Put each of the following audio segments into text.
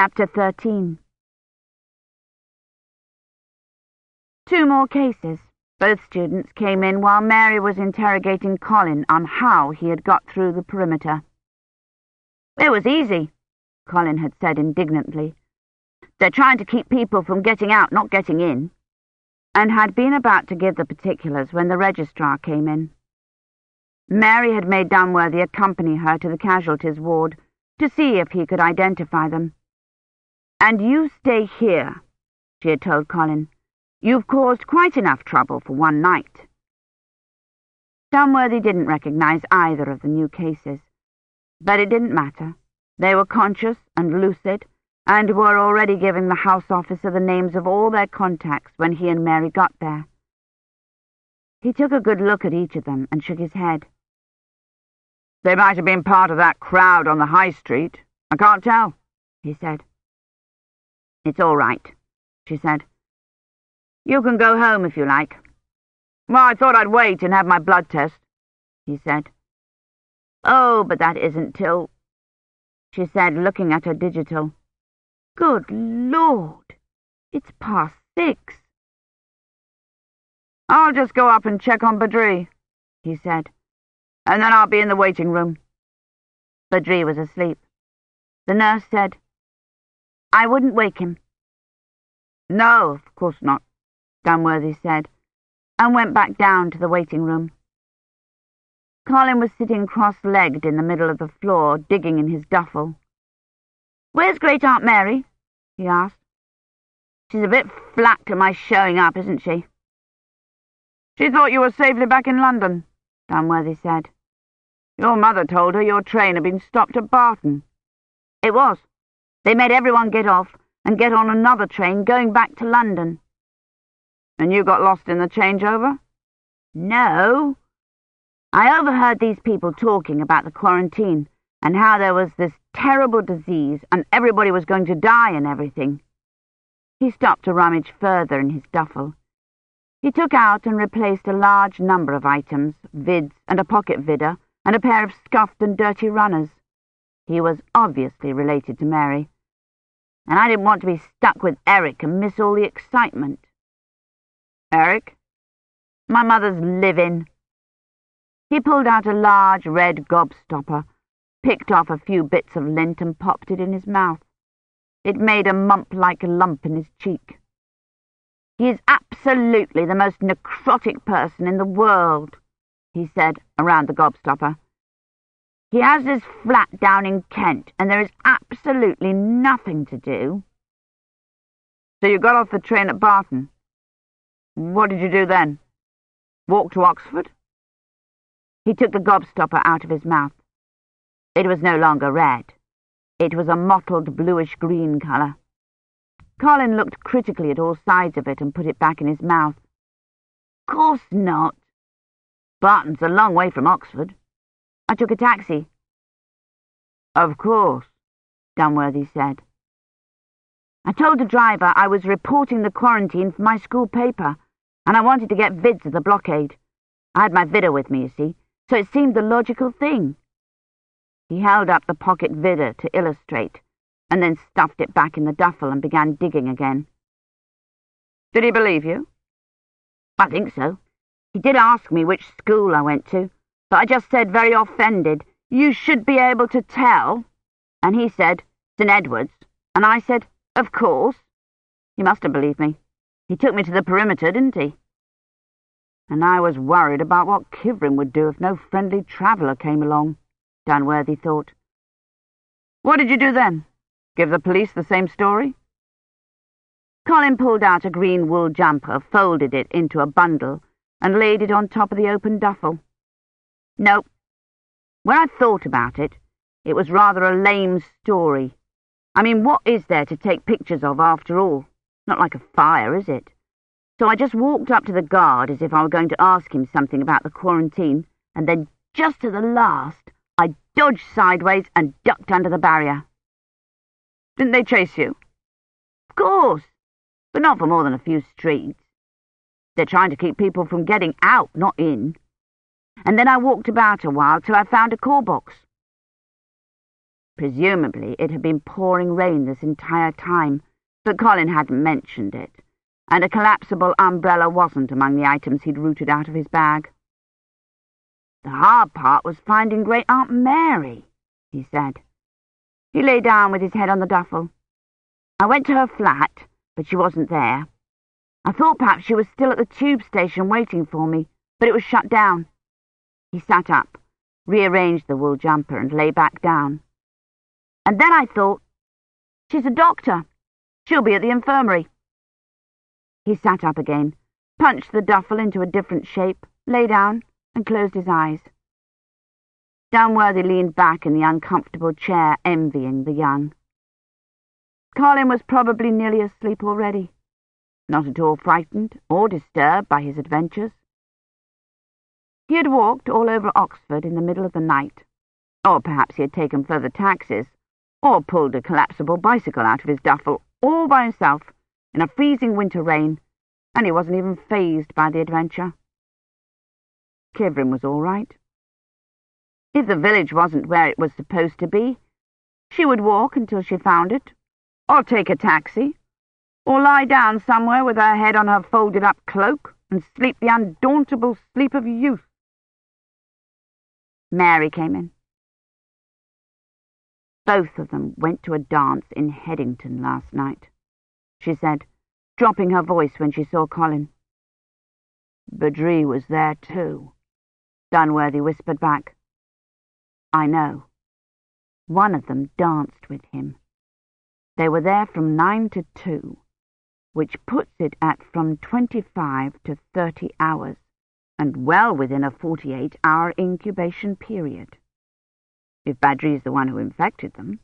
Chapter 13 Two more cases. Both students came in while Mary was interrogating Colin on how he had got through the perimeter. It was easy, Colin had said indignantly. They're trying to keep people from getting out, not getting in, and had been about to give the particulars when the registrar came in. Mary had made Dunworthy accompany her to the casualties ward to see if he could identify them. And you stay here, she had told Colin. You've caused quite enough trouble for one night. Dunworthy didn't recognize either of the new cases, but it didn't matter. They were conscious and lucid, and were already giving the house officer the names of all their contacts when he and Mary got there. He took a good look at each of them and shook his head. They might have been part of that crowd on the high street. I can't tell, he said. It's all right, she said. You can go home if you like. Well, I thought I'd wait and have my blood test, he said. Oh, but that isn't till... she said, looking at her digital. Good Lord! It's past six. I'll just go up and check on Badri, he said, and then I'll be in the waiting room. Badri was asleep. The nurse said, I wouldn't wake him. No, of course not, Dunworthy said, and went back down to the waiting room. Colin was sitting cross-legged in the middle of the floor, digging in his duffel. Where's Great Aunt Mary? he asked. She's a bit flat to my showing up, isn't she? She thought you were safely back in London, Dunworthy said. Your mother told her your train had been stopped at Barton. It was. They made everyone get off and get on another train going back to London. And you got lost in the changeover? No. I overheard these people talking about the quarantine and how there was this terrible disease and everybody was going to die and everything. He stopped to rummage further in his duffel. He took out and replaced a large number of items, vids and a pocket vidder, and a pair of scuffed and dirty runners. He was obviously related to Mary. And I didn't want to be stuck with Eric and miss all the excitement. Eric? My mother's live-in. He pulled out a large red gobstopper, picked off a few bits of lint and popped it in his mouth. It made a mump-like lump in his cheek. He is absolutely the most necrotic person in the world, he said, around the gobstopper. He has his flat down in Kent, and there is absolutely nothing to do. So you got off the train at Barton? What did you do then? Walk to Oxford? He took the gobstopper out of his mouth. It was no longer red. It was a mottled bluish-green colour. Colin looked critically at all sides of it and put it back in his mouth. Course not. Barton's a long way from Oxford. I took a taxi. Of course, Dunworthy said. I told the driver I was reporting the quarantine for my school paper, and I wanted to get vids of the blockade. I had my vidder with me, you see, so it seemed the logical thing. He held up the pocket vidder to illustrate, and then stuffed it back in the duffel and began digging again. Did he believe you? I think so. He did ask me which school I went to, but I just said very offended, you should be able to tell. And he said, St. Edward's, and I said, of course. He must have believed me. He took me to the perimeter, didn't he? And I was worried about what Kivrin would do if no friendly traveller came along, Dunworthy thought. What did you do then? Give the police the same story? Colin pulled out a green wool jumper, folded it into a bundle, and laid it on top of the open duffel. No. When I thought about it, it was rather a lame story. I mean, what is there to take pictures of after all? Not like a fire, is it? So I just walked up to the guard as if I were going to ask him something about the quarantine, and then just to the last, I dodged sideways and ducked under the barrier. Didn't they chase you? Of course, but not for more than a few streets. They're trying to keep people from getting out, not in. And then I walked about a while till I found a call box. Presumably it had been pouring rain this entire time, but Colin hadn't mentioned it, and a collapsible umbrella wasn't among the items he'd rooted out of his bag. The hard part was finding Great Aunt Mary, he said. He lay down with his head on the duffel. I went to her flat, but she wasn't there. I thought perhaps she was still at the tube station waiting for me, but it was shut down. He sat up, rearranged the wool jumper, and lay back down. And then I thought, she's a doctor. She'll be at the infirmary. He sat up again, punched the duffel into a different shape, lay down, and closed his eyes. Dunworthy leaned back in the uncomfortable chair, envying the young. Colin was probably nearly asleep already, not at all frightened or disturbed by his adventures. He had walked all over Oxford in the middle of the night, or perhaps he had taken further taxis, or pulled a collapsible bicycle out of his duffel, all by himself, in a freezing winter rain, and he wasn't even fazed by the adventure. Kivrin was all right. If the village wasn't where it was supposed to be, she would walk until she found it, or take a taxi, or lie down somewhere with her head on her folded-up cloak and sleep the undauntable sleep of youth. Mary came in. Both of them went to a dance in Headington last night, she said, dropping her voice when she saw Colin. Badri was there too, Dunworthy whispered back. I know. One of them danced with him. They were there from nine to two, which puts it at from twenty-five to thirty hours, and well within a forty-eight-hour incubation period. If Badri is the one who infected them.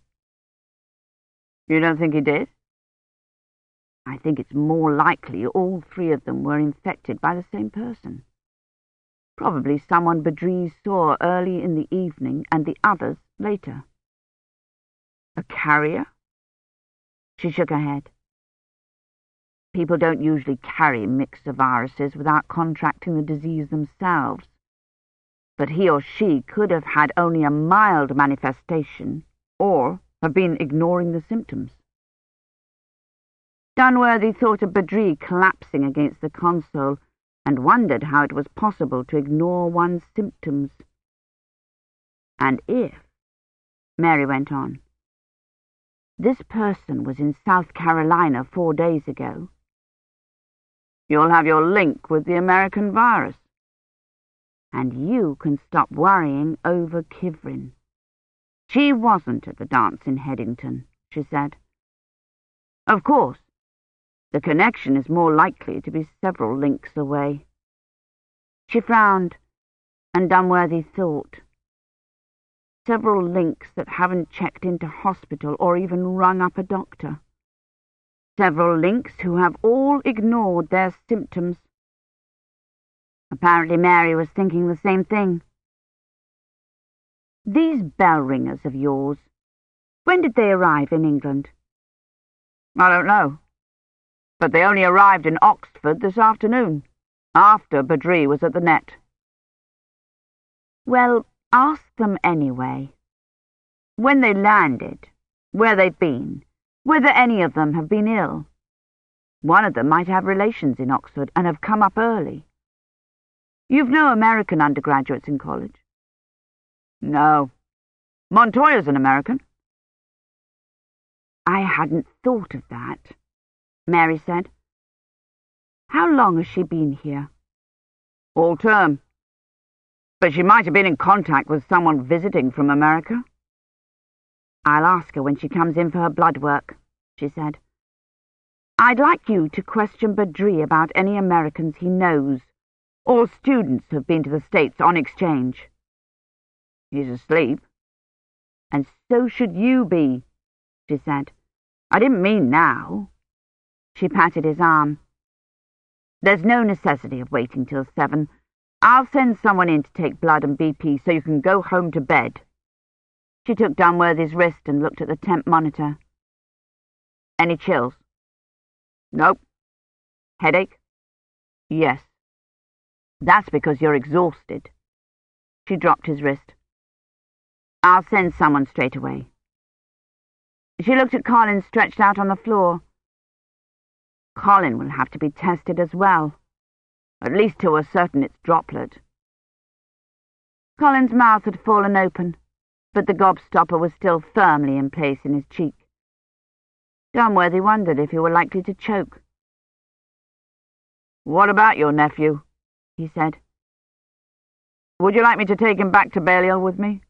You don't think he did? I think it's more likely all three of them were infected by the same person. Probably someone Badri saw early in the evening and the others later. A carrier? She shook her head. People don't usually carry mixed viruses without contracting the disease themselves. But he or she could have had only a mild manifestation, or have been ignoring the symptoms. Dunworthy thought of Badri collapsing against the console and wondered how it was possible to ignore one's symptoms. And if, Mary went on, this person was in South Carolina four days ago, you'll have your link with the American virus. And you can stop worrying over Kivrin. She wasn't at the dance in Headington, she said. Of course, the connection is more likely to be several links away. She frowned, and Dunworthy thought. Several links that haven't checked into hospital or even rung up a doctor. Several links who have all ignored their symptoms. Apparently Mary was thinking the same thing. These bell ringers of yours, when did they arrive in England? I don't know but they only arrived in Oxford this afternoon, after Badri was at the net. Well, ask them anyway. When they landed, where they've been, whether any of them have been ill. One of them might have relations in Oxford and have come up early. You've no American undergraduates in college? No. Montoya's an American. I hadn't thought of that. Mary said. How long has she been here? All term. But she might have been in contact with someone visiting from America. I'll ask her when she comes in for her blood work, she said. I'd like you to question Badri about any Americans he knows, or students who've been to the States on exchange. He's asleep. And so should you be, she said. I didn't mean now. She patted his arm. There's no necessity of waiting till seven. I'll send someone in to take blood and BP so you can go home to bed. She took Dunworthy's wrist and looked at the temp monitor. Any chills? Nope. Headache? Yes. That's because you're exhausted. She dropped his wrist. I'll send someone straight away. She looked at Colin stretched out on the floor. Colin will have to be tested as well, at least till we're certain it's droplet. Colin's mouth had fallen open, but the gobstopper was still firmly in place in his cheek. Dunworthy wondered if he were likely to choke. What about your nephew? he said. Would you like me to take him back to Balliol with me?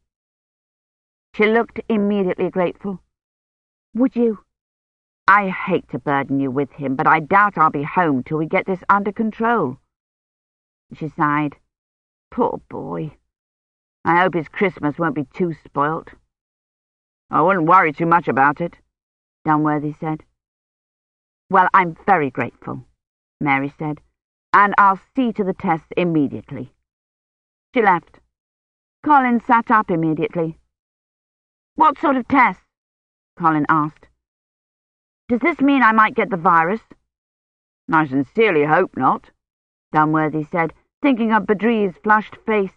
She looked immediately grateful. Would you? I hate to burden you with him, but I doubt I'll be home till we get this under control. She sighed. Poor boy. I hope his Christmas won't be too spoilt. I wouldn't worry too much about it, Dunworthy said. Well, I'm very grateful, Mary said, and I'll see to the tests immediately. She left. Colin sat up immediately. What sort of tests? Colin asked. Does this mean I might get the virus? I sincerely hope not, Dunworthy said, thinking of Badri's flushed face,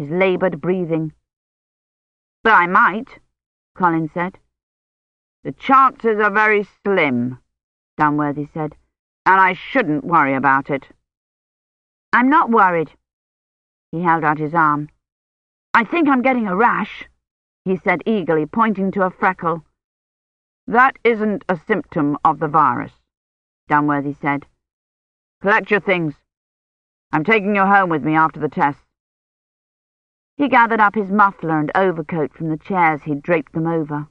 his laboured breathing. But I might, Colin said. The chances are very slim, Dunworthy said, and I shouldn't worry about it. I'm not worried. He held out his arm. I think I'm getting a rash, he said eagerly, pointing to a freckle. That isn't a symptom of the virus, Dunworthy said. Collect your things. I'm taking you home with me after the tests. He gathered up his muffler and overcoat from the chairs he'd draped them over.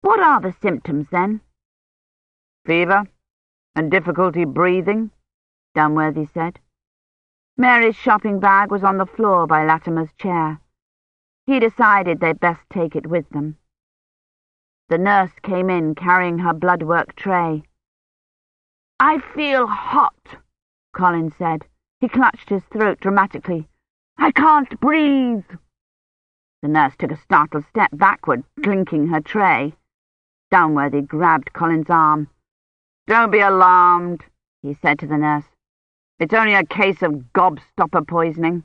What are the symptoms, then? Fever and difficulty breathing, Dunworthy said. Mary's shopping bag was on the floor by Latimer's chair. He decided they'd best take it with them. The nurse came in carrying her bloodwork tray. I feel hot, Colin said. He clutched his throat dramatically. I can't breathe. The nurse took a startled step backward, clinking her tray. Dunworthy grabbed Colin's arm. Don't be alarmed, he said to the nurse. It's only a case of gobstopper poisoning.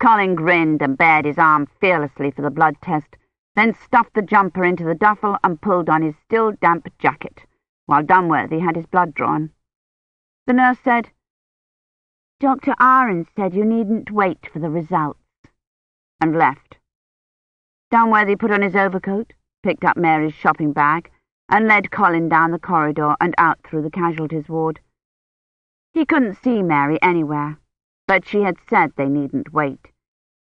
Colin grinned and bared his arm fearlessly for the blood test, then stuffed the jumper into the duffel and pulled on his still damp jacket, while Dunworthy had his blood drawn. The nurse said, Dr. Ahrens said you needn't wait for the results, and left. Dunworthy put on his overcoat, picked up Mary's shopping bag, and led Colin down the corridor and out through the casualties ward. He couldn't see Mary anywhere, but she had said they needn't wait,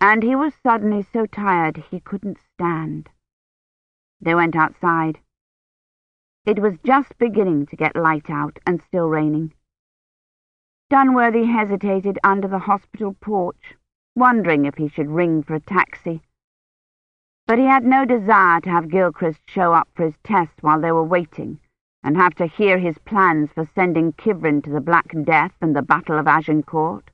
and he was suddenly so tired he couldn't stand. They went outside. It was just beginning to get light out and still raining. Dunworthy hesitated under the hospital porch, wondering if he should ring for a taxi. But he had no desire to have Gilchrist show up for his test while they were waiting, and have to hear his plans for sending Kivrin to the Black Death and the Battle of Agincourt.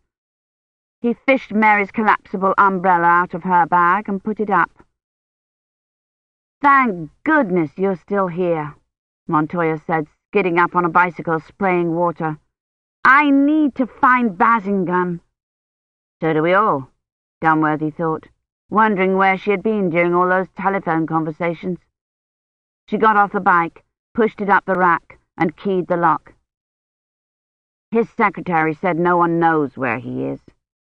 He fished Mary's collapsible umbrella out of her bag and put it up. Thank goodness you're still here, Montoya said, skidding up on a bicycle, spraying water. I need to find Basingame. So do we all, Dunworthy thought, wondering where she had been during all those telephone conversations. She got off the bike, pushed it up the rack, and keyed the lock. His secretary said no one knows where he is.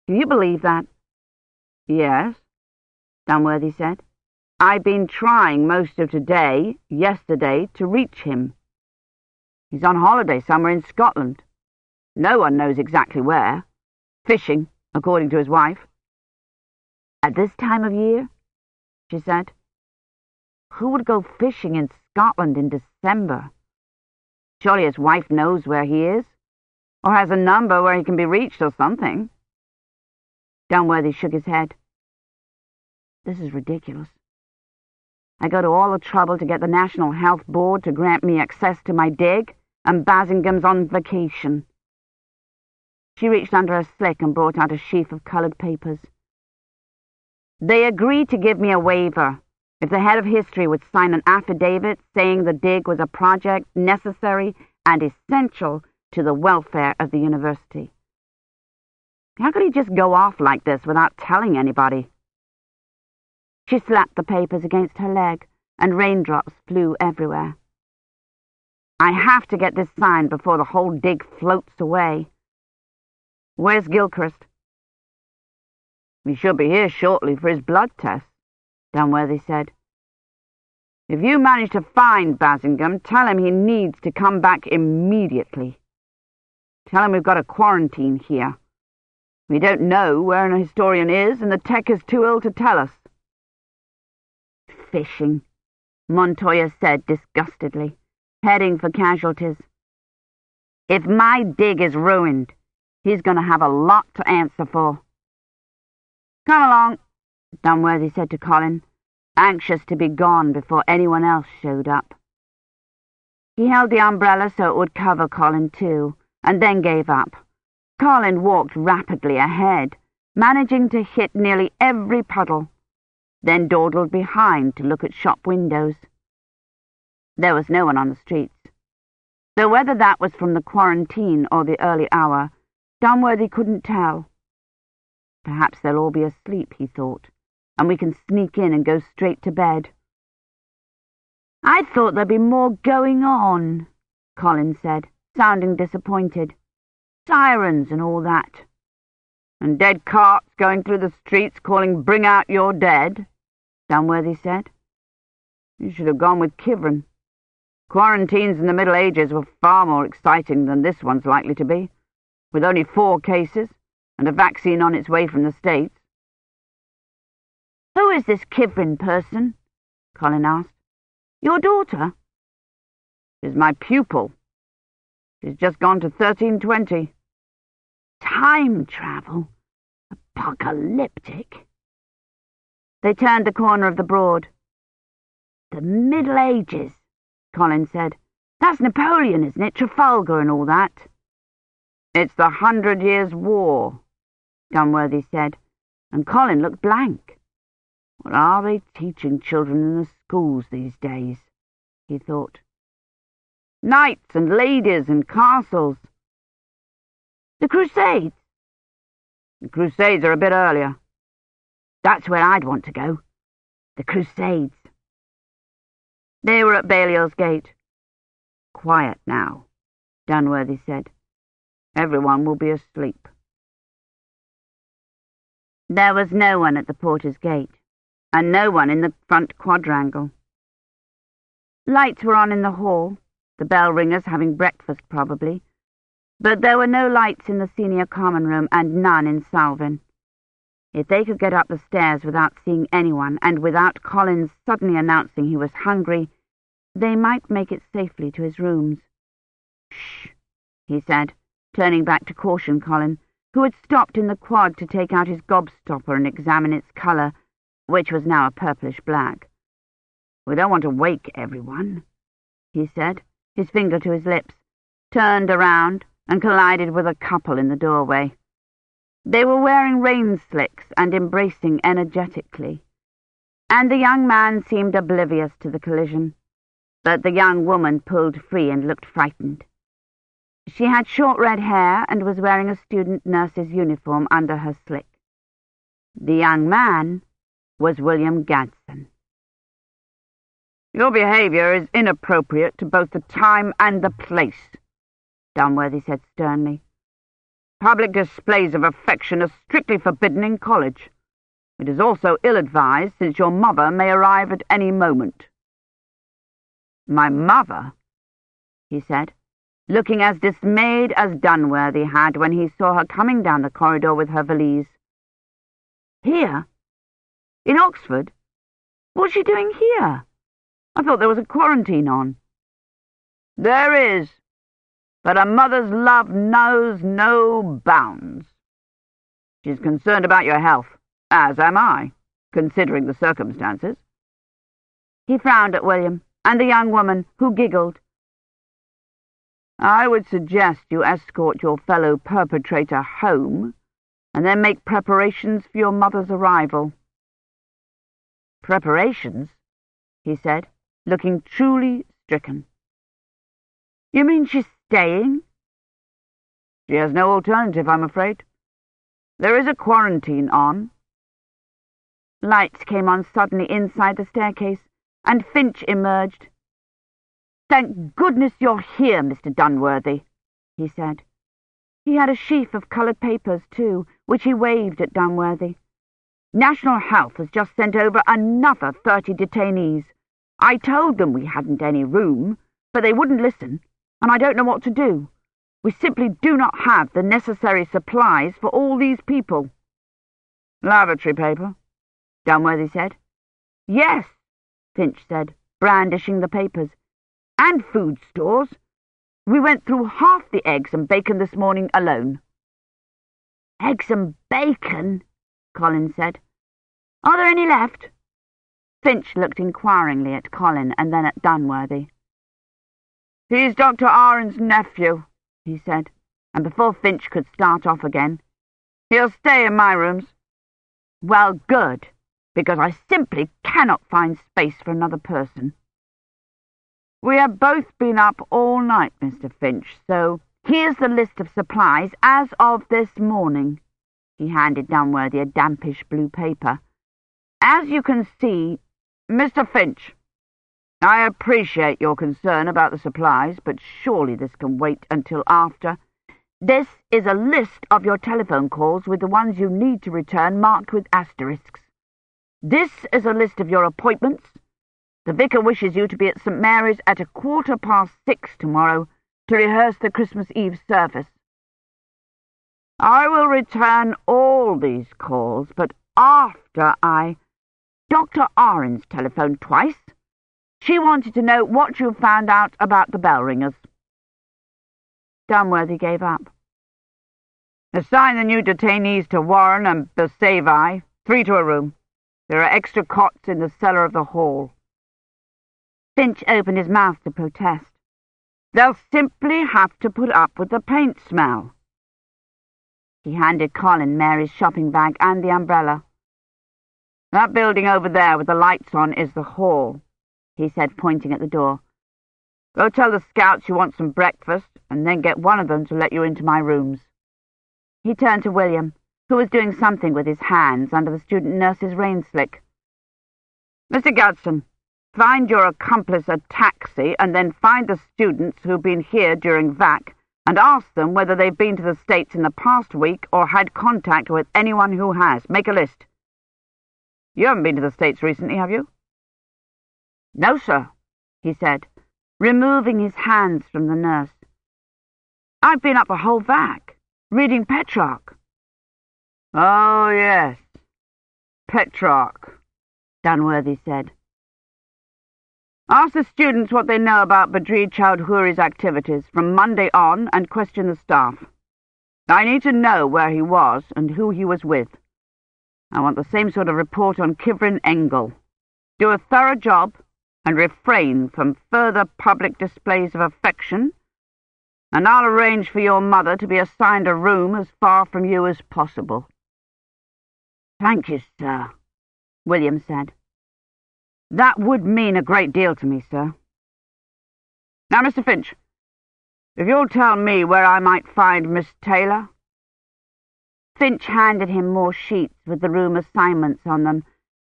Do you believe that? Yes, Dunworthy said. I've been trying most of today, yesterday, to reach him. He's on holiday somewhere in Scotland. No one knows exactly where. Fishing, according to his wife. At this time of year? she said. Who would go fishing in Scotland in December? Surely his wife knows where he is, or has a number where he can be reached or something. Dunworthy shook his head. This is ridiculous. I go to all the trouble to get the National Health Board to grant me access to my dig, and Basingame's on vacation. She reached under her slick and brought out a sheaf of coloured papers. They agreed to give me a waiver if the head of history would sign an affidavit saying the dig was a project necessary and essential to the welfare of the university. How could he just go off like this without telling anybody? She slapped the papers against her leg, and raindrops flew everywhere. I have to get this signed before the whole dig floats away. Where's Gilchrist? He should be here shortly for his blood test, Dunworthy said. If you manage to find Basingame, tell him he needs to come back immediately. Tell him we've got a quarantine here. We don't know where an historian is, and the tech is too ill to tell us. Fishing, Montoya said disgustedly, heading for casualties. If my dig is ruined, he's going to have a lot to answer for. Come along, Dunworthy said to Colin, anxious to be gone before anyone else showed up. He held the umbrella so it would cover Colin too, and then gave up. Colin walked rapidly ahead, managing to hit nearly every puddle, then dawdled behind to look at shop windows. There was no one on the streets, though whether that was from the quarantine or the early hour, Dunworthy couldn't tell. Perhaps they'll all be asleep, he thought, and we can sneak in and go straight to bed. I thought there'd be more going on, Colin said, sounding disappointed. Sirens and all that. And dead carts going through the streets calling, Bring out your dead, Dunworthy said. You should have gone with Kivrin. Quarantines in the Middle Ages were far more exciting than this one's likely to be, with only four cases and a vaccine on its way from the States. Who is this Kivrin person? Colin asked. Your daughter? She's my pupil. She's just gone to 1320. Time travel? Apocalyptic. They turned the corner of the Broad. The Middle Ages, Colin said. That's Napoleon, isn't it? Trafalgar and all that. It's the Hundred Years' War, Dunworthy said, and Colin looked blank. What are they teaching children in the schools these days? he thought. Knights and ladies and castles. The Crusades? The Crusades are a bit earlier. That's where I'd want to go. The Crusades. They were at Balliol's gate. Quiet now, Dunworthy said. Everyone will be asleep. There was no one at the porter's gate, and no one in the front quadrangle. Lights were on in the hall, the bell ringers having breakfast probably, but there were no lights in the senior common room and none in Salvin. If they could get up the stairs without seeing anyone, and without Colin's suddenly announcing he was hungry, they might make it safely to his rooms. Shh, he said, turning back to caution Colin, who had stopped in the quad to take out his gobstopper and examine its colour, which was now a purplish black. We don't want to wake everyone, he said, his finger to his lips, turned around and collided with a couple in the doorway. They were wearing rain slicks and embracing energetically, and the young man seemed oblivious to the collision, but the young woman pulled free and looked frightened. She had short red hair and was wearing a student nurse's uniform under her slick. The young man was William Gadson. Your behaviour is inappropriate to both the time and the place, Dunworthy said sternly. Public displays of affection are strictly forbidden in college. It is also ill-advised, since your mother may arrive at any moment. My mother, he said looking as dismayed as Dunworthy had when he saw her coming down the corridor with her valise. Here? In Oxford? What's she doing here? I thought there was a quarantine on. There is, but a mother's love knows no bounds. She's concerned about your health, as am I, considering the circumstances. He frowned at William and the young woman, who giggled. I would suggest you escort your fellow perpetrator home, and then make preparations for your mother's arrival. Preparations? he said, looking truly stricken. You mean she's staying? She has no alternative, I'm afraid. There is a quarantine on. Lights came on suddenly inside the staircase, and Finch emerged. Thank goodness you're here, Mr. Dunworthy, he said. He had a sheaf of coloured papers, too, which he waved at Dunworthy. National Health has just sent over another thirty detainees. I told them we hadn't any room, but they wouldn't listen, and I don't know what to do. We simply do not have the necessary supplies for all these people. Lavatory paper, Dunworthy said. Yes, Finch said, brandishing the papers. And food stores. We went through half the eggs and bacon this morning alone. Eggs and bacon? Colin said. Are there any left? Finch looked inquiringly at Colin and then at Dunworthy. He's Dr. Ahrens' nephew, he said, and before Finch could start off again, he'll stay in my rooms. Well, good, because I simply cannot find space for another person. We have both been up all night, Mr. Finch, so here's the list of supplies as of this morning. He handed Dunworthy a dampish blue paper. As you can see, Mr. Finch, I appreciate your concern about the supplies, but surely this can wait until after. This is a list of your telephone calls with the ones you need to return marked with asterisks. This is a list of your appointments. The vicar wishes you to be at St. Mary's at a quarter past six tomorrow to rehearse the Christmas Eve service. I will return all these calls, but after I... Dr. Ahrens telephoned twice. She wanted to know what you found out about the bell ringers. Dunworthy gave up. Assign the new detainees to Warren and Bersavi, three to a room. There are extra cots in the cellar of the hall. Finch opened his mouth to protest. They'll simply have to put up with the paint smell. He handed Colin Mary's shopping bag and the umbrella. That building over there with the lights on is the hall he said, pointing at the door. Go tell the scouts you want some breakfast, and then get one of them to let you into my rooms. He turned to William, who was doing something with his hands under the student nurse's rain slick. Mr. Gadson, find your accomplice a taxi, and then find the students who've been here during VAC, and ask them whether they've been to the States in the past week or had contact with anyone who has. Make a list. You haven't been to the States recently, have you? No, sir, he said, removing his hands from the nurse. I've been up a whole vac, reading Petrarch. Oh, yes, Petrarch, Dunworthy said. Ask the students what they know about Badri Chaudhuri's activities from Monday on and question the staff. I need to know where he was and who he was with. I want the same sort of report on Kivrin Engle. Do a thorough job and refrain from further public displays of affection, and I'll arrange for your mother to be assigned a room as far from you as possible. Thank you, sir, William said. That would mean a great deal to me, sir. Now, Mr. Finch, if you'll tell me where I might find Miss Taylor. Finch handed him more sheets with the room assignments on them,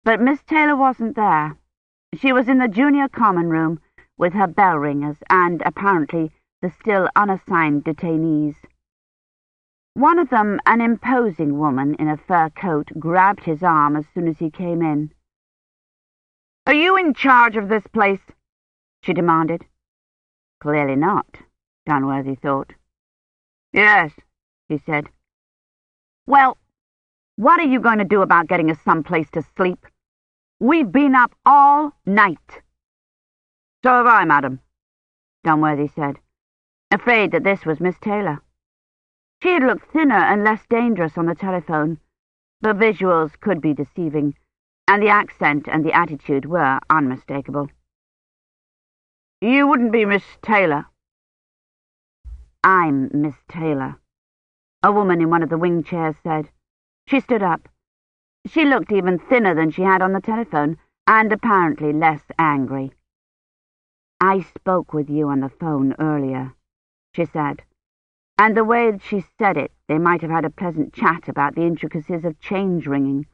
but Miss Taylor wasn't there. She was in the junior common room with her bell ringers and, apparently, the still unassigned detainees. One of them, an imposing woman in a fur coat, grabbed his arm as soon as he came in. Are you in charge of this place? she demanded. Clearly not, Dunworthy thought. Yes, he said. Well, what are you going to do about getting us some place to sleep? We've been up all night. So have I, madam, Dunworthy said, afraid that this was Miss Taylor. She had looked thinner and less dangerous on the telephone, but visuals could be deceiving, and the accent and the attitude were unmistakable. You wouldn't be Miss Taylor. I'm Miss Taylor, a woman in one of the wing chairs said. She stood up. She looked even thinner than she had on the telephone, and apparently less angry. I spoke with you on the phone earlier, she said, and the way that she said it, they might have had a pleasant chat about the intricacies of change ringing.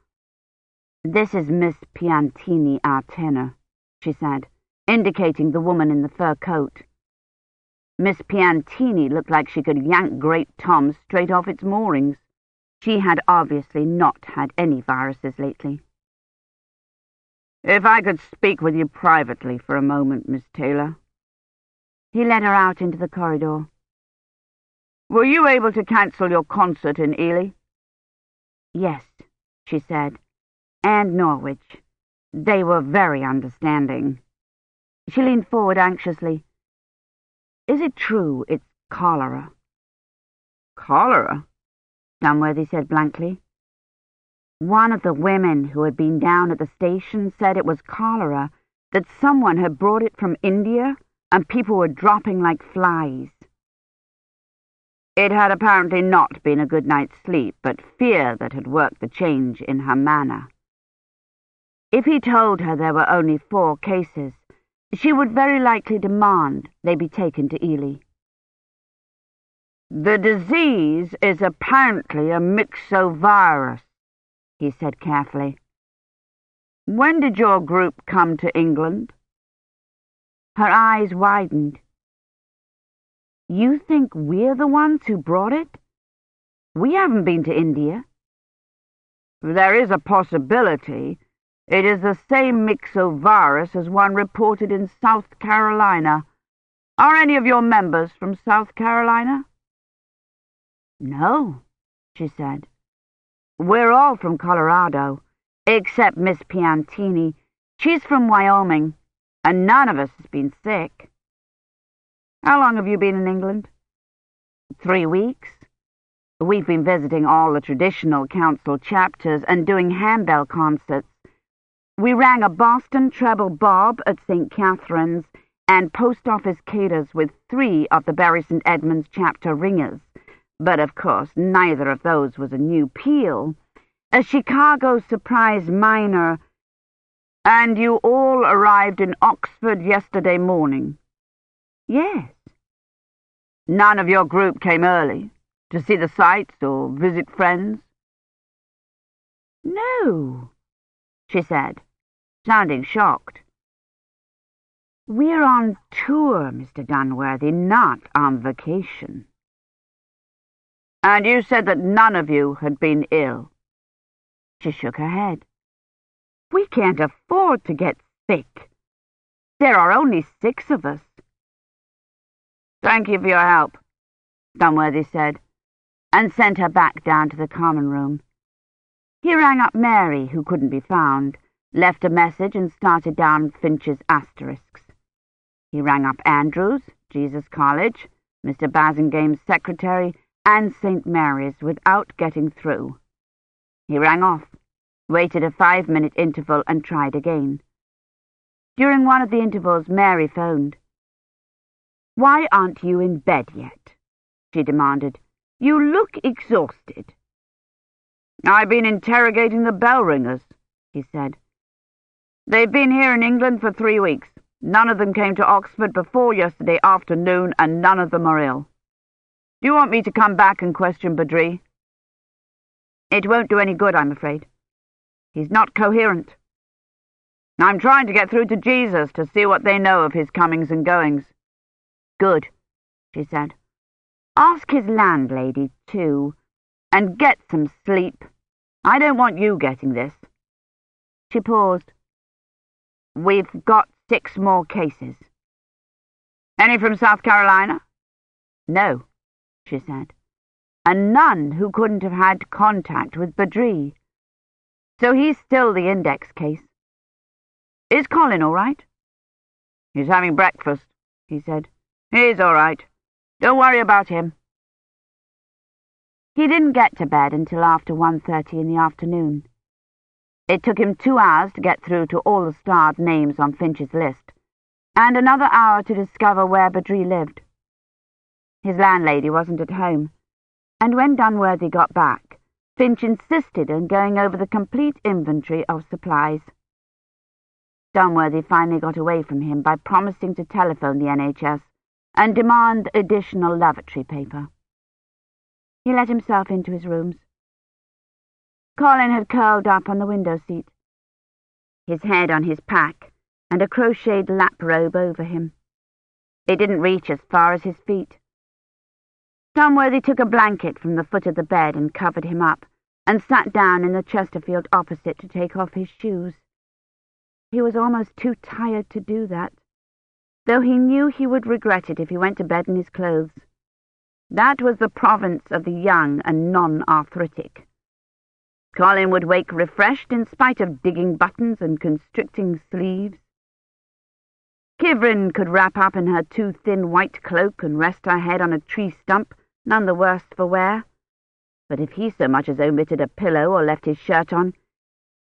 This is Miss Piantini, our tenor. she said, indicating the woman in the fur coat. Miss Piantini looked like she could yank Great Tom straight off its moorings. She had obviously not had any viruses lately. If I could speak with you privately for a moment, Miss Taylor. He led her out into the corridor. Were you able to cancel your concert in Ely? Yes, she said, and Norwich. They were very understanding. She leaned forward anxiously. Is it true it's cholera? Cholera? Dunworthy said blankly. One of the women who had been down at the station said it was cholera, that someone had brought it from India, and people were dropping like flies. It had apparently not been a good night's sleep, but fear that had worked the change in her manner. If he told her there were only four cases, she would very likely demand they be taken to Ely. The disease is apparently a myxovirus, he said carefully. When did your group come to England? Her eyes widened. You think we're the ones who brought it? We haven't been to India. There is a possibility. It is the same myxovirus as one reported in South Carolina. Are any of your members from South Carolina? No, she said. We're all from Colorado, except Miss Piantini. She's from Wyoming, and none of us has been sick. How long have you been in England? Three weeks. We've been visiting all the traditional council chapters and doing handbell concerts. We rang a Boston treble bob at St. Catherine's and post office caters with three of the Bury St. Edmunds chapter ringers. But of course neither of those was a new peal. A Chicago surprise minor. And you all arrived in Oxford yesterday morning? Yes. None of your group came early to see the sights or visit friends? No, she said, sounding shocked. We're on tour, Mr. Dunworthy, not on vacation. And you said that none of you had been ill. She shook her head. We can't afford to get sick. There are only six of us. Thank you for your help, Dunworthy said, and sent her back down to the common room. He rang up Mary, who couldn't be found, left a message and started down Finch's asterisks. He rang up Andrews, Jesus College, Mr. Basingame's secretary, and St. Mary's without getting through. He rang off, waited a five-minute interval, and tried again. During one of the intervals, Mary phoned. Why aren't you in bed yet? she demanded. You look exhausted. I've been interrogating the bell ringers, he said. They've been here in England for three weeks. None of them came to Oxford before yesterday afternoon, and none of them are ill. Do you want me to come back and question Badri? It won't do any good, I'm afraid. He's not coherent. I'm trying to get through to Jesus to see what they know of his comings and goings. Good, she said. Ask his landlady, too, and get some sleep. I don't want you getting this. She paused. We've got six more cases. Any from South Carolina? No she said, and none who couldn't have had contact with Badri. So he's still the index case. Is Colin all right? He's having breakfast, he said. He's all right. Don't worry about him. He didn't get to bed until after 1.30 in the afternoon. It took him two hours to get through to all the starred names on Finch's list, and another hour to discover where Badri lived. His landlady wasn't at home, and when Dunworthy got back, Finch insisted on going over the complete inventory of supplies. Dunworthy finally got away from him by promising to telephone the NHS and demand additional lavatory paper. He let himself into his rooms. Colin had curled up on the window seat, his head on his pack, and a crocheted lap robe over him. It didn't reach as far as his feet. Dunworthy took a blanket from the foot of the bed and covered him up, and sat down in the Chesterfield opposite to take off his shoes. He was almost too tired to do that, though he knew he would regret it if he went to bed in his clothes. That was the province of the young and non-arthritic. Colin would wake refreshed in spite of digging buttons and constricting sleeves. Kivrin could wrap up in her too thin white cloak and rest her head on a tree stump, none the worse for wear. But if he so much as omitted a pillow or left his shirt on,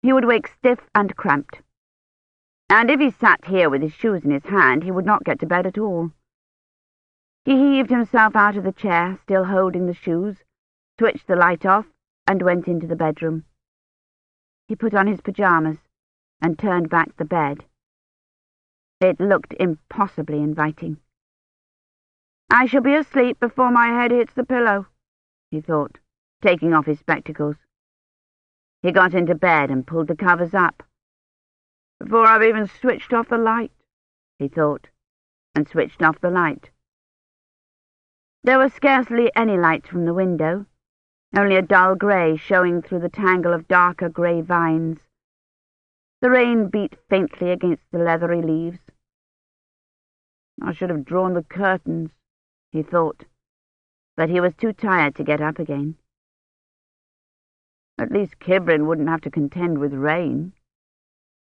he would wake stiff and cramped. And if he sat here with his shoes in his hand, he would not get to bed at all. He heaved himself out of the chair, still holding the shoes, switched the light off, and went into the bedroom. He put on his pyjamas and turned back the bed. It looked impossibly inviting. I shall be asleep before my head hits the pillow, he thought, taking off his spectacles. He got into bed and pulled the covers up. Before I've even switched off the light, he thought, and switched off the light. There was scarcely any light from the window, only a dull grey showing through the tangle of darker grey vines. The rain beat faintly against the leathery leaves. I should have drawn the curtains, he thought, but he was too tired to get up again. At least Kivrin wouldn't have to contend with rain.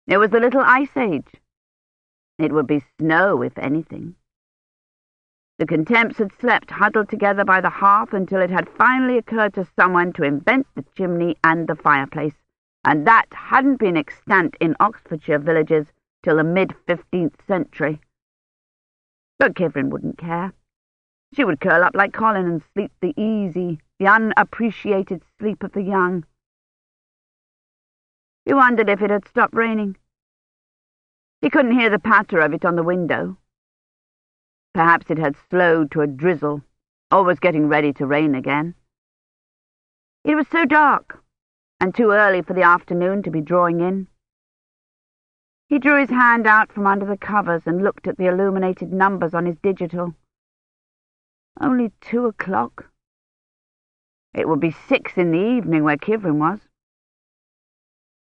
It was the little ice age. It would be snow, if anything. The Contemps had slept huddled together by the hearth until it had finally occurred to someone to invent the chimney and the fireplace, and that hadn't been extant in Oxfordshire villages till the mid-fifteenth century. But Kivrin wouldn't care. She would curl up like Colin and sleep the easy, the unappreciated sleep of the young. He wondered if it had stopped raining. He couldn't hear the patter of it on the window. Perhaps it had slowed to a drizzle, or was getting ready to rain again. It was so dark, and too early for the afternoon to be drawing in. He drew his hand out from under the covers and looked at the illuminated numbers on his digital. Only two o'clock. It would be six in the evening where Kivrin was.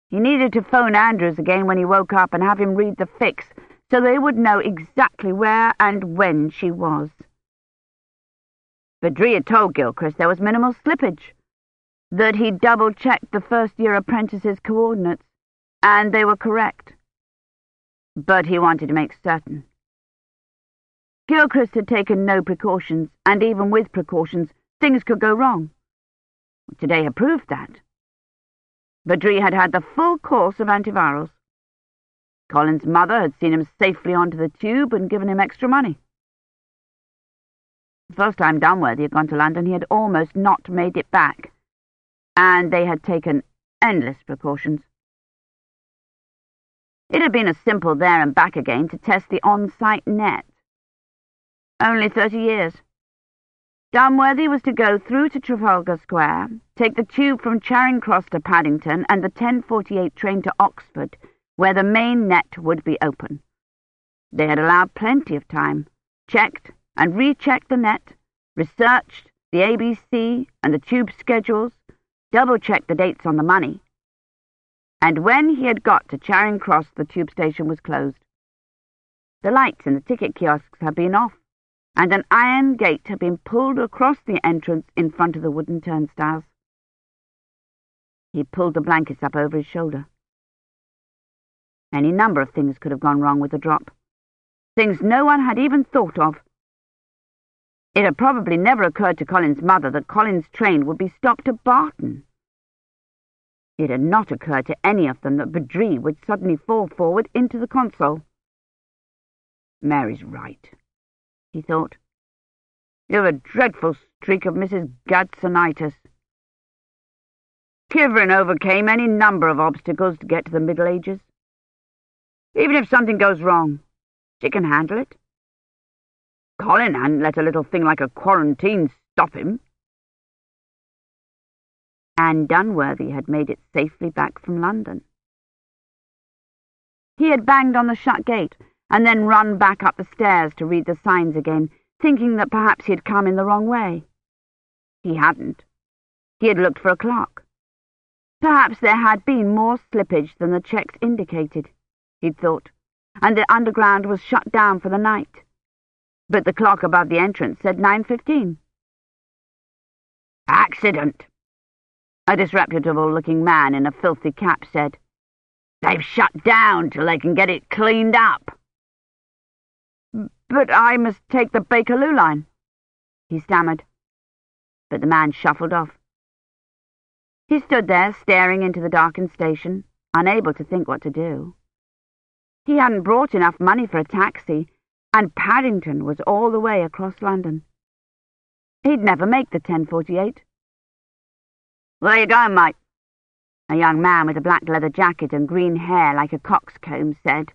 He needed to phone Andrews again when he woke up and have him read the fix so they would know exactly where and when she was. Badri had told Gilchrist there was minimal slippage, that he'd double-checked the first-year apprentice's coordinates, and they were correct. But he wanted to make certain. Gilchrist had taken no precautions, and even with precautions, things could go wrong. Today had proved that. Badri had had the full course of antivirals. Colin's mother had seen him safely onto the tube and given him extra money. The first time Dunworthy had gone to London, he had almost not made it back, and they had taken endless precautions. It had been a simple there and back again to test the on-site net. Only thirty years. Dunworthy was to go through to Trafalgar Square, take the tube from Charing Cross to Paddington and the 10.48 train to Oxford, where the main net would be open. They had allowed plenty of time, checked and rechecked the net, researched the ABC and the tube schedules, double-checked the dates on the money. And when he had got to Charing Cross, the tube station was closed. The lights in the ticket kiosks had been off, and an iron gate had been pulled across the entrance in front of the wooden turnstiles. He pulled the blankets up over his shoulder. Any number of things could have gone wrong with the drop. Things no one had even thought of. It had probably never occurred to Colin's mother that Colin's train would be stopped at Barton. It had not occurred to any of them that Badri would suddenly fall forward into the console. Mary's right, he thought. You've a dreadful streak of Mrs. Gadsonitis. Kivrin overcame any number of obstacles to get to the Middle Ages. Even if something goes wrong, she can handle it. Colin hadn't let a little thing like a quarantine stop him. And Dunworthy had made it safely back from London. He had banged on the shut gate and then run back up the stairs to read the signs again, thinking that perhaps he had come in the wrong way. He hadn't. He had looked for a clock. Perhaps there had been more slippage than the checks indicated, he'd thought, and the underground was shut down for the night. But the clock above the entrance said 9.15. Accident, a disreputable-looking man in a filthy cap said. They've shut down till they can get it cleaned up. But I must take the Bakerloo line, he stammered. But the man shuffled off. He stood there, staring into the darkened station, unable to think what to do. He hadn't brought enough money for a taxi, and Paddington was all the way across London. He'd never make the 10.48. Where you going, mate? A young man with a black leather jacket and green hair like a coxcomb said.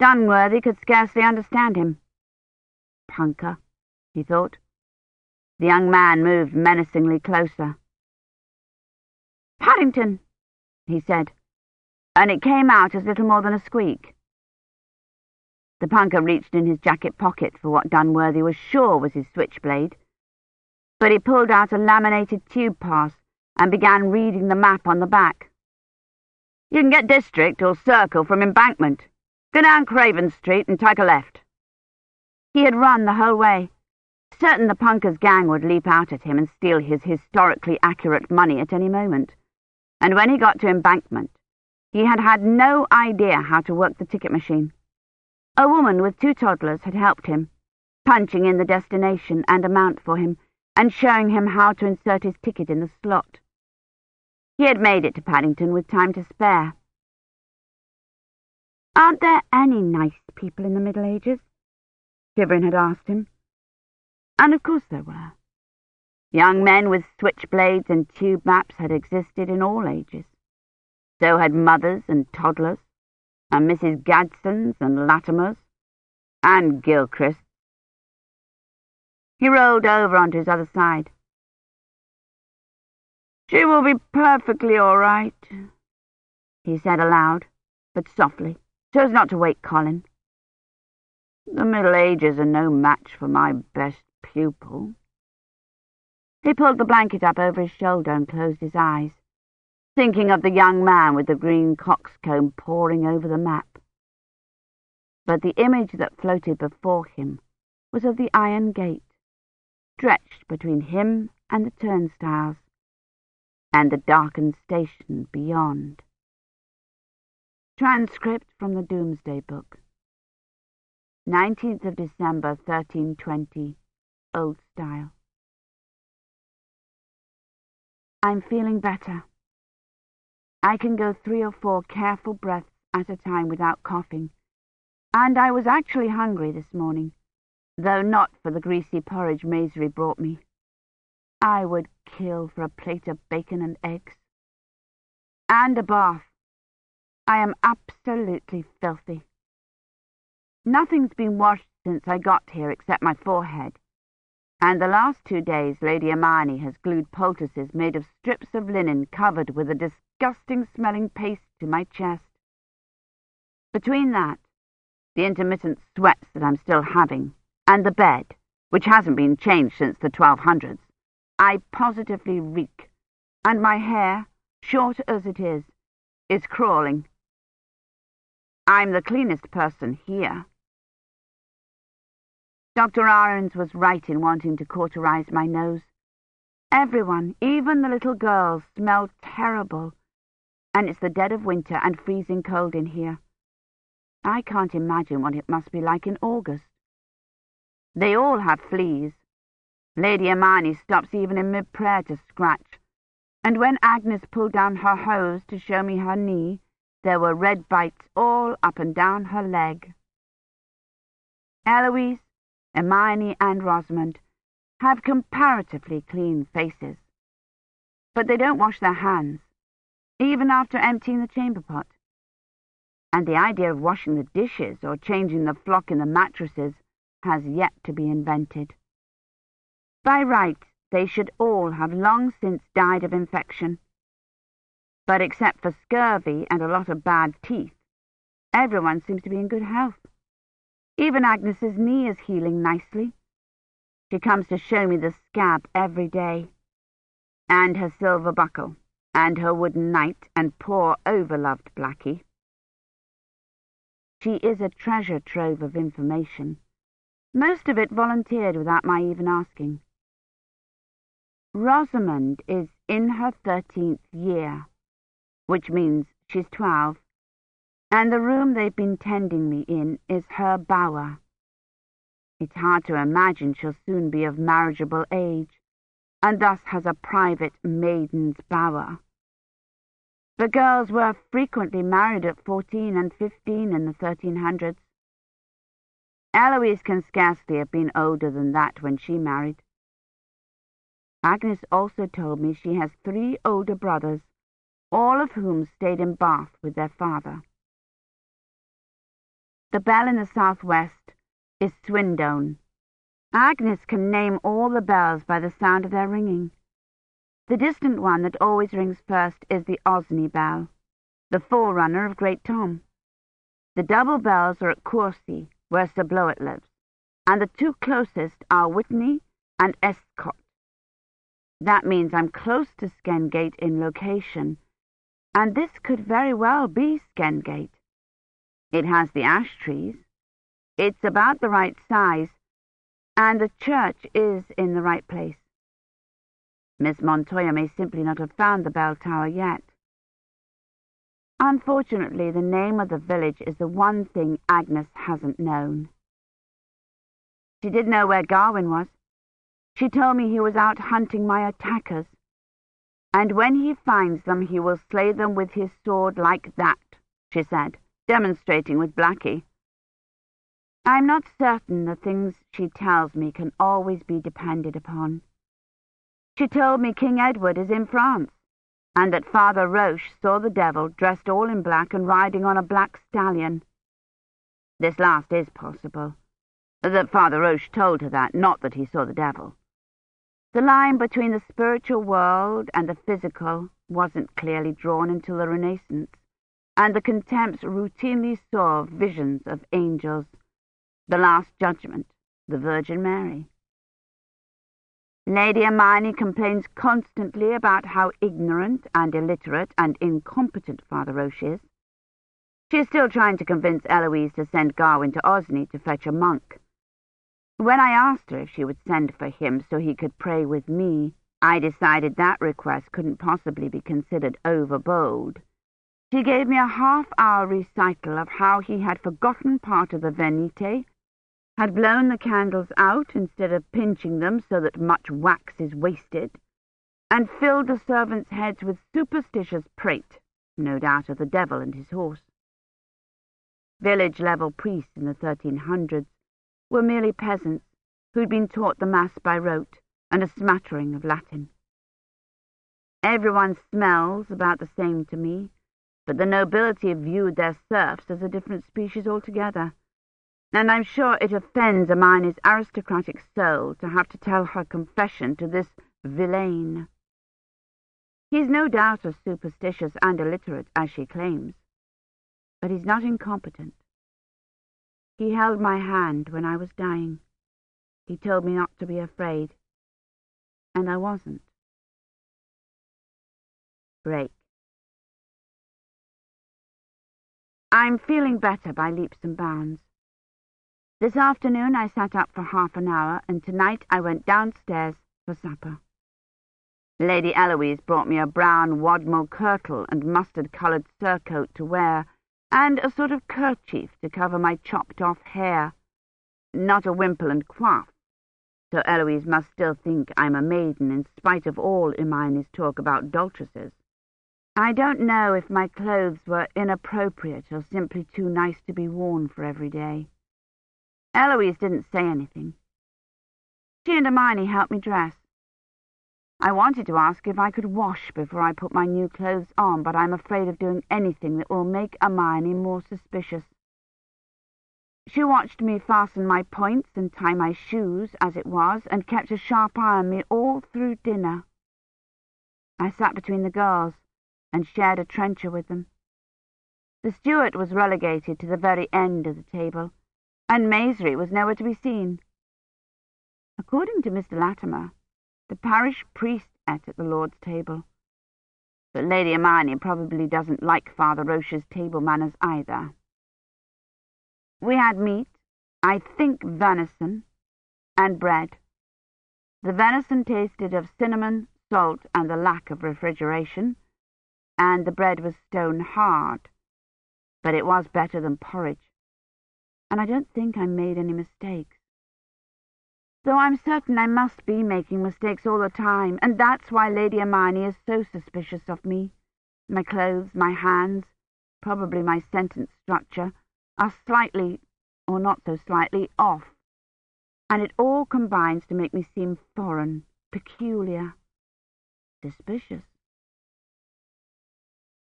Dunworthy could scarcely understand him. Punker, he thought. The young man moved menacingly closer. Paddington, he said, and it came out as little more than a squeak. The punker reached in his jacket pocket for what Dunworthy was sure was his switchblade, but he pulled out a laminated tube pass and began reading the map on the back. You can get District or Circle from Embankment. Go down Craven Street and take a left. He had run the whole way, certain the punker's gang would leap out at him and steal his historically accurate money at any moment and when he got to Embankment, he had had no idea how to work the ticket machine. A woman with two toddlers had helped him, punching in the destination and amount for him, and showing him how to insert his ticket in the slot. He had made it to Paddington with time to spare. Aren't there any nice people in the Middle Ages? Kivrin had asked him. And of course there were. Young men with switchblades and tube maps had existed in all ages. So had mothers and toddlers, and Mrs. Gadsons and Latimers, and Gilchrist. He rolled over onto his other side. She will be perfectly all right, he said aloud, but softly, so as not to wake Colin. The Middle Ages are no match for my best pupil. He pulled the blanket up over his shoulder and closed his eyes, thinking of the young man with the green coxcomb poring over the map. But the image that floated before him was of the iron gate, stretched between him and the turnstiles, and the darkened station beyond. Transcript from the Doomsday Book 19th of December, 1320, Old Style I'm feeling better. I can go three or four careful breaths at a time without coughing, and I was actually hungry this morning, though not for the greasy porridge Maisry brought me. I would kill for a plate of bacon and eggs. And a bath. I am absolutely filthy. Nothing's been washed since I got here except my forehead and the last two days Lady Imeyne has glued poultices made of strips of linen covered with a disgusting-smelling paste to my chest. Between that, the intermittent sweats that I'm still having, and the bed, which hasn't been changed since the 1200s, I positively reek, and my hair, short as it is, is crawling. I'm the cleanest person here. Dr. Ahrens was right in wanting to cauterize my nose. Everyone, even the little girls, smell terrible. And it's the dead of winter and freezing cold in here. I can't imagine what it must be like in August. They all have fleas. Lady Imeyne stops even in mid-prayer to scratch. And when Agnes pulled down her hose to show me her knee, there were red bites all up and down her leg. Eloise, Imeyne and Rosamond, have comparatively clean faces. But they don't wash their hands, even after emptying the chamber pot. And the idea of washing the dishes or changing the flock in the mattresses has yet to be invented. By right, they should all have long since died of infection. But except for scurvy and a lot of bad teeth, Everyone seems to be in good health. Even Agnes's knee is healing nicely. She comes to show me the scab every day, and her silver buckle, and her wooden knight, and poor overloved Blackie. She is a treasure trove of information, most of it volunteered without my even asking. Rosamond is in her thirteenth year, which means she's twelve, and the room they've been tending me in is her bower. It's hard to imagine she'll soon be of marriageable age, and thus has a private maiden's bower. The girls were frequently married at fourteen and fifteen in the thirteen hundreds. Eloise can scarcely have been older than that when she married. Agnes also told me she has three older brothers, all of whom stayed in Bath with their father. The bell in the southwest is Swindon. Agnes can name all the bells by the sound of their ringing. The distant one that always rings first is the Osney bell, the forerunner of Great Tom. The double bells are at Courcy, where Sir Bloet lives, and the two closest are Whitney and Estcourt. That means I'm close to Skendgate in location, and this could very well be Skendgate. It has the ash trees. It's about the right size, and the church is in the right place. Miss Montoya may simply not have found the bell tower yet. Unfortunately, the name of the village is the one thing Agnes hasn't known. She did know where Gawyn was. She told me he was out hunting my attackers, and when he finds them he will slay them with his sword like that, she said demonstrating with Blackie. I'm not certain the things she tells me can always be depended upon. She told me King Edward is in France, and that Father Roche saw the devil dressed all in black and riding on a black stallion. This last is possible. That Father Roche told her that, not that he saw the devil. The line between the spiritual world and the physical wasn't clearly drawn until the Renaissance and the contemps routinely saw visions of angels, the Last Judgment, the Virgin Mary. Lady Imeyne complains constantly about how ignorant and illiterate and incompetent Father Roche is. She is still trying to convince Eloise to send Gawyn to Osney to fetch a monk. When I asked her if she would send for him so he could pray with me, I decided that request couldn't possibly be considered overbold. She gave me a half-hour recital of how he had forgotten part of the Venite, had blown the candles out instead of pinching them so that much wax is wasted, and filled the servants' heads with superstitious prate, no doubt of the devil and his horse. Village-level priests in the 1300s were merely peasants who'd been taught the Mass by rote and a smattering of Latin. Everyone smells about the same to me, but the nobility viewed their serfs as a different species altogether, and I'm sure it offends Imeyne's aristocratic soul to have to tell her confession to this villain. He's no doubt as superstitious and illiterate as she claims, but he's not incompetent. He held my hand when I was dying. He told me not to be afraid, and I wasn't. Break. I'm feeling better by leaps and bounds. This afternoon I sat up for half an hour, and tonight I went downstairs for supper. Lady Eloise brought me a brown wadmal kirtle and mustard-coloured surcoat to wear, and a sort of kerchief to cover my chopped-off hair. Not a wimple and coif, so Eloise must still think I'm a maiden in spite of all Imeyne's talk about adulteresses. I don't know if my clothes were inappropriate or simply too nice to be worn for every day. Eloise didn't say anything. She and Imeyne helped me dress. I wanted to ask if I could wash before I put my new clothes on, but I'm afraid of doing anything that will make Imeyne more suspicious. She watched me fasten my points and tie my shoes, as it was, and kept a sharp eye on me all through dinner. I sat between the girls and shared a trencher with them. The steward was relegated to the very end of the table, and Maisry was nowhere to be seen. According to Mr. Latimer, the parish priest ate at the Lord's table, but Lady Imeyne probably doesn't like Father Roche's table manners either. We had meat, I think venison, and bread. The venison tasted of cinnamon, salt, and the lack of refrigeration, and the bread was stone hard but it was better than porridge, and I don't think I made any mistakes. Though I'm certain I must be making mistakes all the time, and that's why Lady Imeyne is so suspicious of me. My clothes, my hands, probably my sentence structure, are slightly, or not so slightly, off, and it all combines to make me seem foreign, peculiar, suspicious.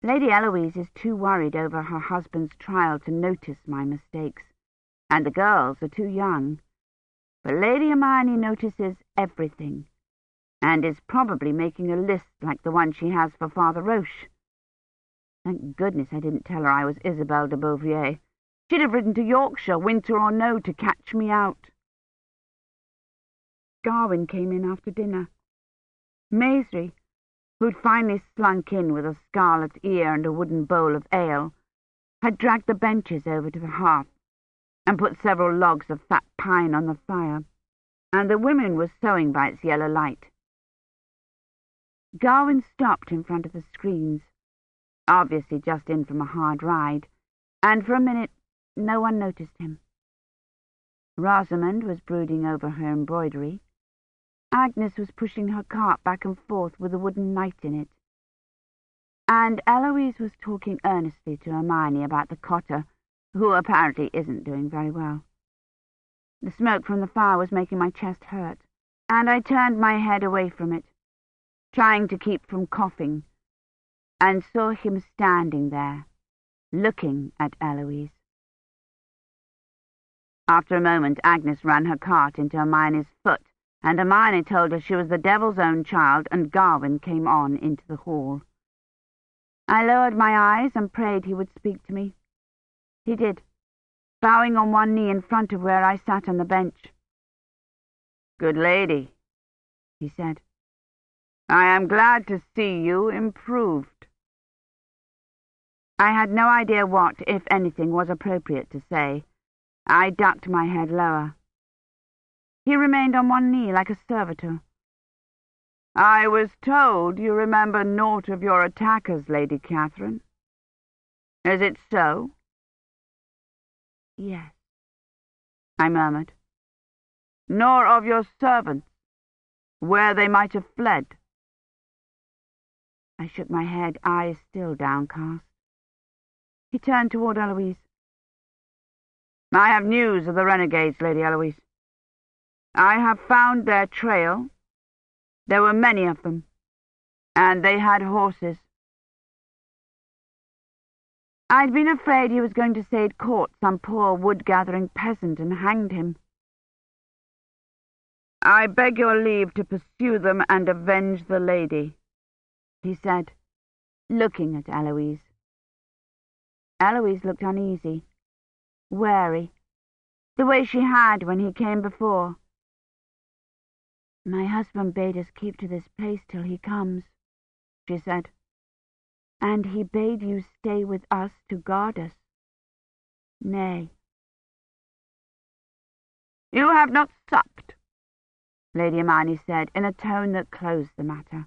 Lady Eloise is too worried over her husband's trial to notice my mistakes, and the girls are too young. But Lady Imeyne notices everything, and is probably making a list like the one she has for Father Roche. Thank goodness I didn't tell her I was Isabel de Beauvoir. She'd have ridden to Yorkshire, winter or no, to catch me out. Gawyn came in after dinner. Maisry, who'd finally slunk in with a scarlet ear and a wooden bowl of ale, had dragged the benches over to the hearth and put several logs of fat pine on the fire, and the women were sewing by its yellow light. Gawyn stopped in front of the screens, obviously just in from a hard ride, and for a minute no one noticed him. Rosamond was brooding over her embroidery, Agnes was pushing her cart back and forth with a wooden knight in it. And Eloise was talking earnestly to Imeyne about the cotter, who apparently isn't doing very well. The smoke from the fire was making my chest hurt, and I turned my head away from it, trying to keep from coughing, and saw him standing there, looking at Eloise. After a moment, Agnes ran her cart into Imeyne's foot, and Imeyne told her she was the devil's own child, and Gawyn came on into the hall. I lowered my eyes and prayed he would speak to me. He did, bowing on one knee in front of where I sat on the bench. Good lady, he said, I am glad to see you improved. I had no idea what, if anything, was appropriate to say. I ducked my head lower. He remained on one knee like a servitor. I was told you remember naught of your attackers, Lady Catherine. Is it so? Yes, I murmured. Nor of your servants, where they might have fled. I shook my head, eyes still downcast. He turned toward Eloise. I have news of the renegades, Lady Eloise. I have found their trail. There were many of them, and they had horses. I'd been afraid he was going to say he'd caught some poor wood-gathering peasant and hanged him. I beg your leave to pursue them and avenge the lady, he said, looking at Eloise. Eloise looked uneasy, wary, the way she had when he came before. My husband bade us keep to this place till he comes, she said, and he bade you stay with us to guard us. Nay. You have not supped, Lady Imeyne said in a tone that closed the matter.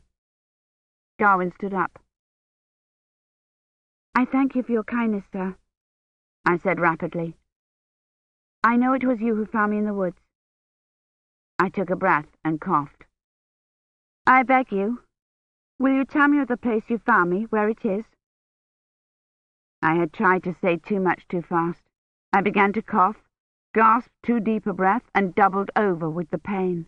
Gawyn stood up. I thank you for your kindness, sir, I said rapidly. I know it was you who found me in the woods. I took a breath and coughed. I beg you, will you tell me of the place you found me, where it is? I had tried to say too much too fast. I began to cough, gasped too deep a breath, and doubled over with the pain.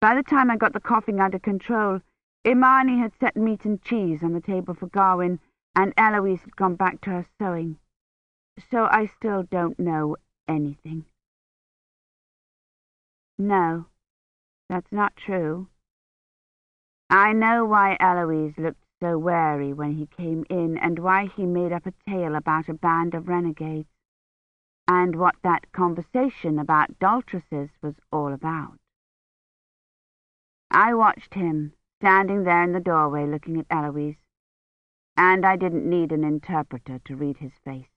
By the time I got the coughing under control, Imeyne had set meat and cheese on the table for Gawyn, and Eloise had gone back to her sewing. So I still don't know anything. No, that's not true. I know why Eloise looked so wary when he came in, and why he made up a tale about a band of renegades, and what that conversation about Daltresses was all about. I watched him, standing there in the doorway looking at Eloise, and I didn't need an interpreter to read his face.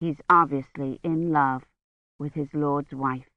He's obviously in love with his lord's wife.